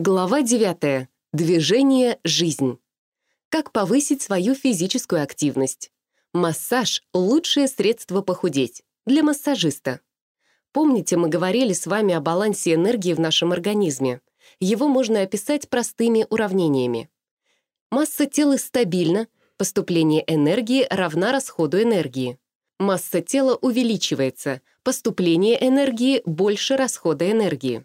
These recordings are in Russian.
Глава 9. Движение – жизнь. Как повысить свою физическую активность? Массаж – лучшее средство похудеть. Для массажиста. Помните, мы говорили с вами о балансе энергии в нашем организме. Его можно описать простыми уравнениями. Масса тела стабильна, поступление энергии равна расходу энергии. Масса тела увеличивается, поступление энергии больше расхода энергии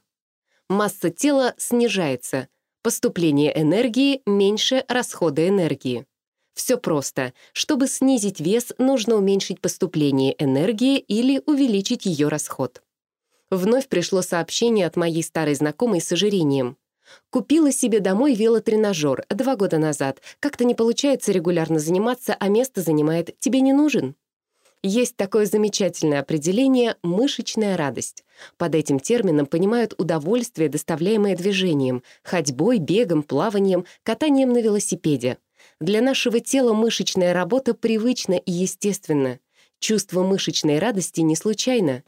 масса тела снижается, поступление энергии меньше расхода энергии. Все просто. Чтобы снизить вес, нужно уменьшить поступление энергии или увеличить ее расход. Вновь пришло сообщение от моей старой знакомой с ожирением. Купила себе домой велотренажер два года назад. Как-то не получается регулярно заниматься, а место занимает «тебе не нужен». Есть такое замечательное определение «мышечная радость». Под этим термином понимают удовольствие, доставляемое движением, ходьбой, бегом, плаванием, катанием на велосипеде. Для нашего тела мышечная работа привычна и естественна. Чувство мышечной радости не случайно.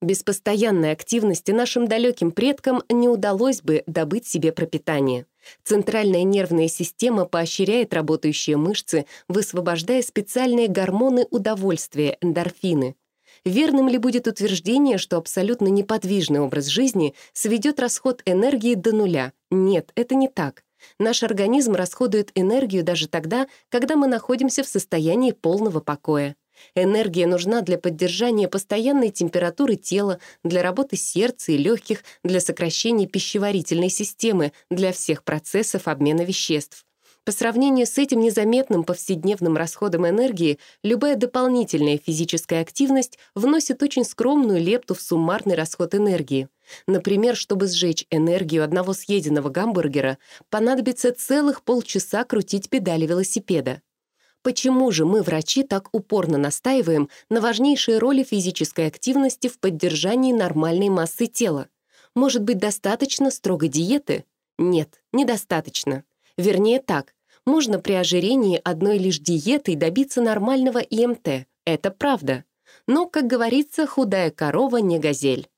Без постоянной активности нашим далеким предкам не удалось бы добыть себе пропитание. Центральная нервная система поощряет работающие мышцы, высвобождая специальные гормоны удовольствия, эндорфины. Верным ли будет утверждение, что абсолютно неподвижный образ жизни сведет расход энергии до нуля? Нет, это не так. Наш организм расходует энергию даже тогда, когда мы находимся в состоянии полного покоя. Энергия нужна для поддержания постоянной температуры тела, для работы сердца и легких, для сокращения пищеварительной системы, для всех процессов обмена веществ. По сравнению с этим незаметным повседневным расходом энергии, любая дополнительная физическая активность вносит очень скромную лепту в суммарный расход энергии. Например, чтобы сжечь энергию одного съеденного гамбургера, понадобится целых полчаса крутить педали велосипеда. Почему же мы, врачи, так упорно настаиваем на важнейшей роли физической активности в поддержании нормальной массы тела? Может быть, достаточно строгой диеты? Нет, недостаточно. Вернее так, можно при ожирении одной лишь диетой добиться нормального ИМТ. Это правда. Но, как говорится, худая корова не газель.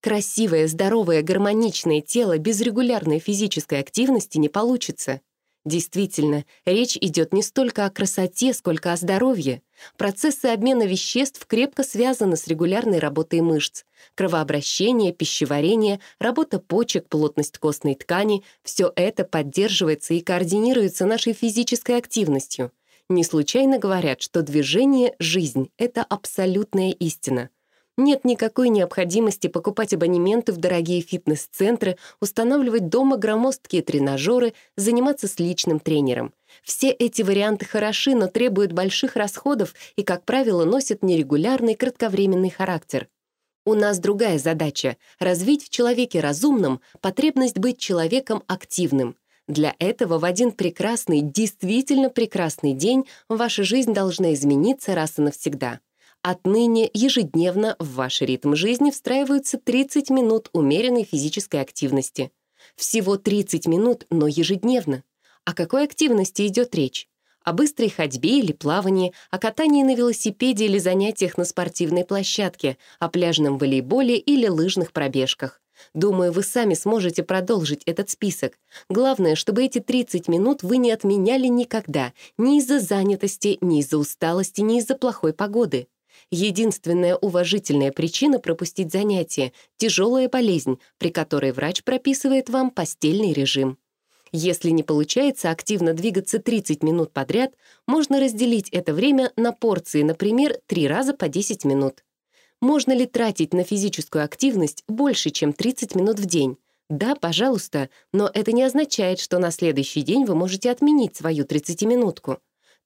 Красивое, здоровое, гармоничное тело без регулярной физической активности не получится. Действительно, речь идет не столько о красоте, сколько о здоровье. Процессы обмена веществ крепко связаны с регулярной работой мышц. Кровообращение, пищеварение, работа почек, плотность костной ткани — все это поддерживается и координируется нашей физической активностью. Не случайно говорят, что движение — жизнь — это абсолютная истина — нет никакой необходимости покупать абонементы в дорогие фитнес-центры, устанавливать дома громоздкие тренажеры, заниматься с личным тренером. Все эти варианты хороши, но требуют больших расходов и, как правило, носят нерегулярный кратковременный характер. У нас другая задача — развить в человеке разумном потребность быть человеком активным. Для этого в один прекрасный, действительно прекрасный день ваша жизнь должна измениться раз и навсегда — Отныне ежедневно в ваш ритм жизни встраиваются 30 минут умеренной физической активности. Всего 30 минут, но ежедневно. О какой активности идет речь? О быстрой ходьбе или плавании, о катании на велосипеде или занятиях на спортивной площадке, о пляжном волейболе или лыжных пробежках. Думаю, вы сами сможете продолжить этот список. Главное, чтобы эти 30 минут вы не отменяли никогда, ни из-за занятости, ни из-за усталости, ни из-за плохой погоды. Единственная уважительная причина пропустить занятие — тяжелая болезнь, при которой врач прописывает вам постельный режим. Если не получается активно двигаться 30 минут подряд, можно разделить это время на порции, например, 3 раза по 10 минут. Можно ли тратить на физическую активность больше, чем 30 минут в день? Да, пожалуйста, но это не означает, что на следующий день вы можете отменить свою 30-минутку.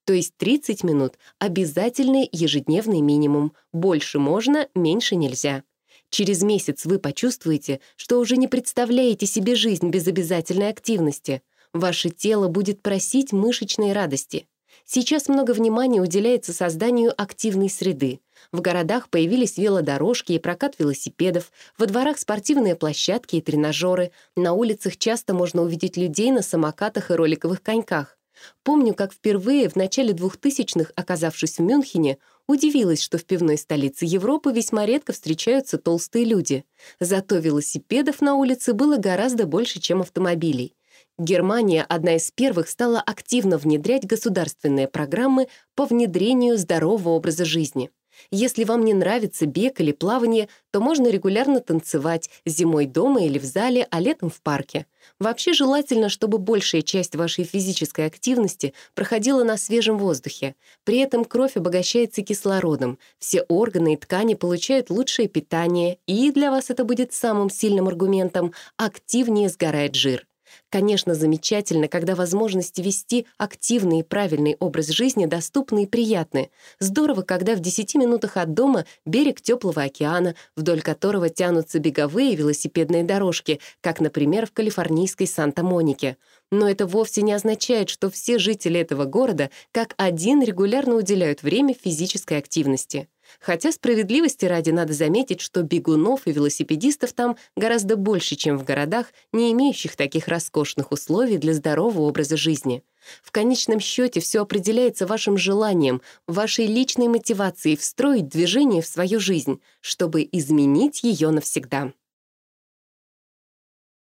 То есть 30 минут — обязательный ежедневный минимум. Больше можно, меньше нельзя. Через месяц вы почувствуете, что уже не представляете себе жизнь без обязательной активности. Ваше тело будет просить мышечной радости. Сейчас много внимания уделяется созданию активной среды. В городах появились велодорожки и прокат велосипедов, во дворах спортивные площадки и тренажеры, на улицах часто можно увидеть людей на самокатах и роликовых коньках. Помню, как впервые в начале 2000-х, оказавшись в Мюнхене, удивилась, что в пивной столице Европы весьма редко встречаются толстые люди. Зато велосипедов на улице было гораздо больше, чем автомобилей. Германия, одна из первых, стала активно внедрять государственные программы по внедрению здорового образа жизни. Если вам не нравится бег или плавание, то можно регулярно танцевать зимой дома или в зале, а летом в парке. Вообще желательно, чтобы большая часть вашей физической активности проходила на свежем воздухе. При этом кровь обогащается кислородом, все органы и ткани получают лучшее питание, и для вас это будет самым сильным аргументом — активнее сгорает жир. Конечно, замечательно, когда возможности вести активный и правильный образ жизни доступны и приятны. Здорово, когда в 10 минутах от дома берег теплого океана, вдоль которого тянутся беговые велосипедные дорожки, как, например, в калифорнийской Санта-Монике. Но это вовсе не означает, что все жители этого города как один регулярно уделяют время физической активности. Хотя справедливости ради надо заметить, что бегунов и велосипедистов там гораздо больше, чем в городах, не имеющих таких роскошных условий для здорового образа жизни. В конечном счете все определяется вашим желанием, вашей личной мотивацией встроить движение в свою жизнь, чтобы изменить ее навсегда.